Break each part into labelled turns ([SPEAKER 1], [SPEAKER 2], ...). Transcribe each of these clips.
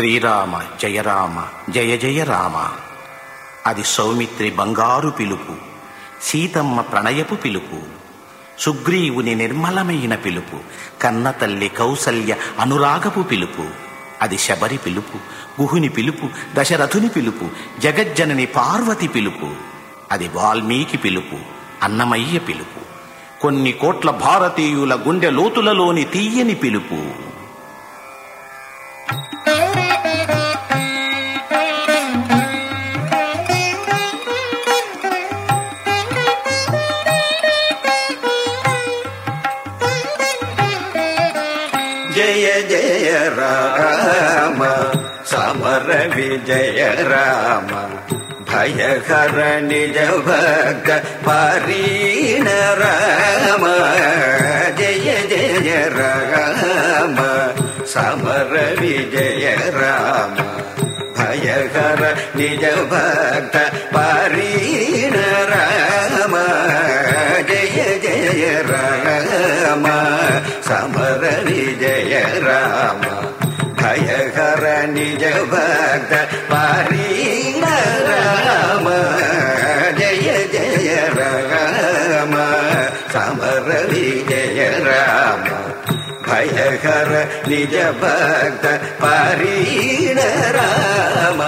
[SPEAKER 1] శ్రీరామ జయ రామ జయ జయ రామ. అది సౌమిత్రి బంగారు పిలుపు సీతమ్మ ప్రణయపు పిలుపు సుగ్రీవుని నిర్మలమైన పిలుపు కన్నతల్లి కౌసల్య అనురాగపు పిలుపు. అది శబరి పిలుపు గుహుని పిలుపు దశరథుని పిలుపు జగజ్జనని పార్వతి పిలుపు. అది వాల్మీకి పిలుపు అన్నమయ్య పిలుపు. కొన్ని కోట్ల భారతీయుల గుండె లోతులలోని తీయని పిలుపు.
[SPEAKER 2] జయ రామ సమర విజయ రామ భయహర నిజ భక్త పరీణ రామ జయ జయ రామ సమర విజయ రామ భయహర నిజ భక్త రామ సమర విజయ రామ భయహర నిజ భక్త పరీణ రామ జయ జయ రామ సమర విజయ రామ భయహర నిజ భక్త పరీణ రామ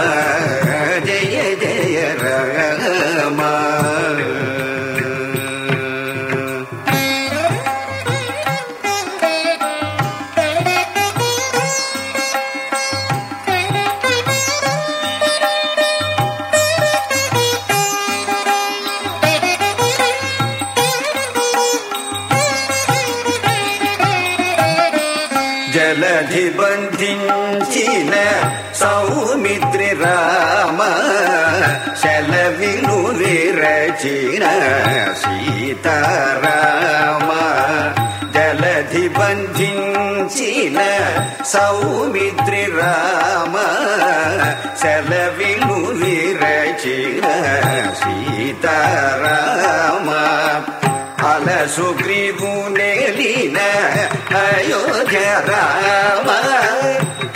[SPEAKER 2] జలధి బంధించిన సౌమిత్రి రామ శలవిను విరచిన సీతారామ జలధి బంధించిన సౌమిత్రి రామ శలవిను విరచిన సీతారామ అల సుగ్రీవునే అయోధ్య రామ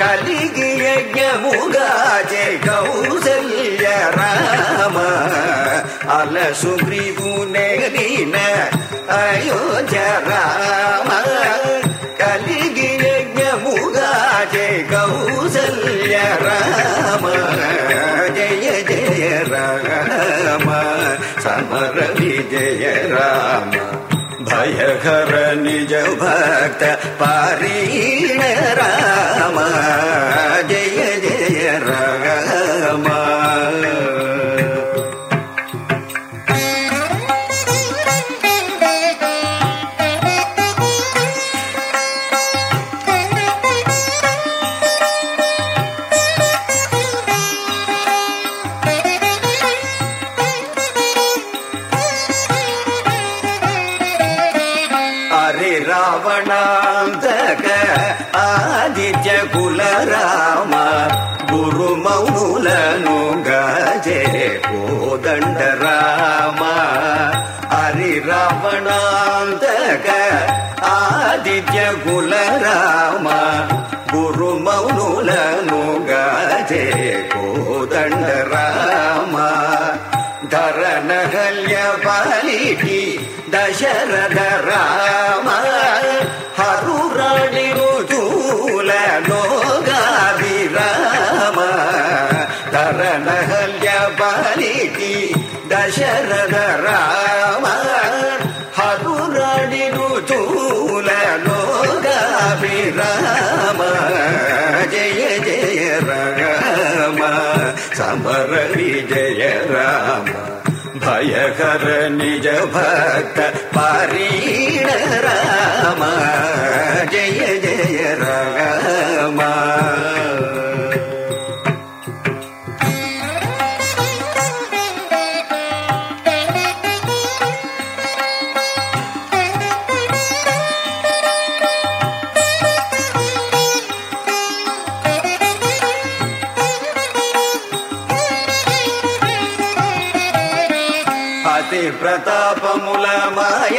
[SPEAKER 2] కలిగి యజ్ఞముగా జయ కౌసల్య రామ అల సుగ్రీవునేలిన అయోధ్య రామ కలిగి యజ్ఞముగా జయ కౌసల్య రామ జయ జయ రామ సమర విజయ రామ भयघर निज भक्त पारीण राम जय ఆదిత్య గురు మౌనులను గజే కోదండ రామ. హరి రావణాంతక ఆదిత్య కులరామ గురు మౌనులను గజే కోదండ రామ. ధరనహల్య బలికి దశరథ రామ. బలికి దశరథ రామ హరురాణి రుజూల లోగాది రామ జయ జయ రామ సమర విజయ రామ భయకర నిజ భక్త పారీణ రామ జయ జయ అతి ప్రతాపముల మాయ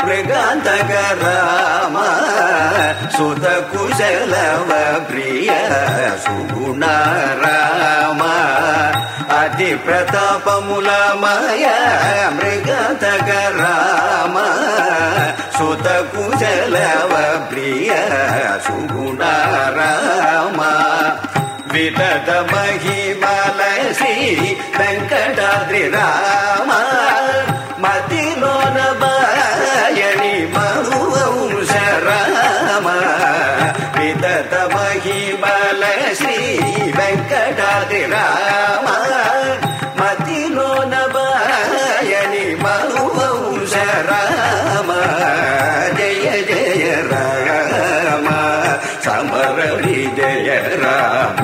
[SPEAKER 2] మృగాంతక రామ సుత కుశలవ ప్రియ సుగుణ రామ అతి ప్రతాపముల మాయ మృగాంతక రామ సుత కుశలవ ప్రియ సుగుణ రామ విదత మహిమలసి వెంకటాద్రి రామ విదత మహిమల శ్రీ వెంకటాద్రి రామ మతిలోన బాయని మరువంశ రామ జయ జయ రామ సమర విజయ రామ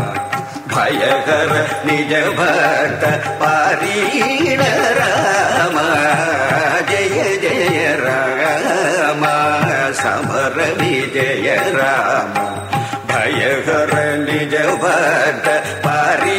[SPEAKER 2] భయకర నిజ భక్త పారీణ பறக்க பாரி